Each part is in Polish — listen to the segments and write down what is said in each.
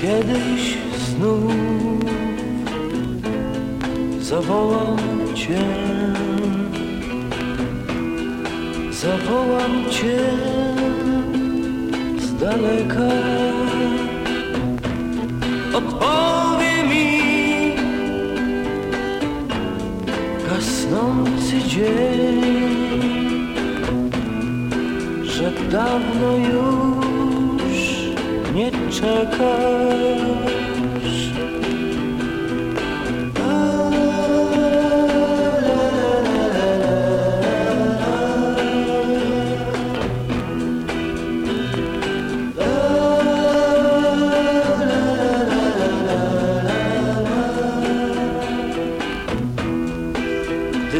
kiedyś znów zawołam Cię, zawołam Cię z daleka. Odpowie mi gasnący dzień, że dawno już czekasz.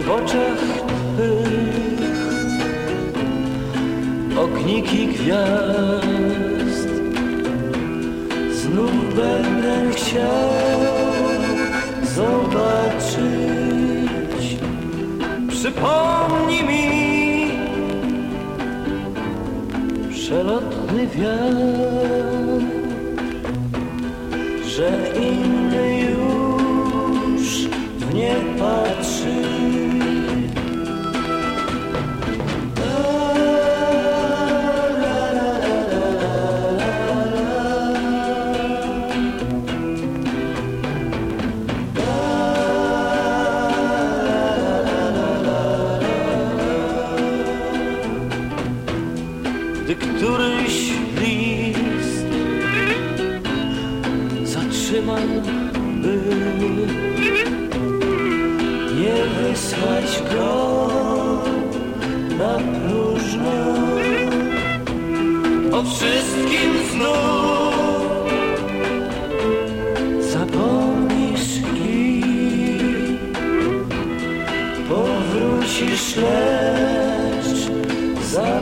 W oczach Twych ogniki gwiazd Znów będę chciał zobaczyć. Przypomnij mi przelotny wiatr Że inny Gdy któryś list zatrzymam, by nie wysłać go na próżno. O wszystkim znów zapomnisz i powrócisz, lecz za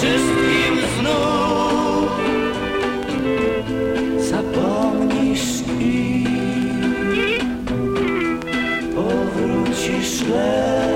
Wszyscy i powrócisz lecz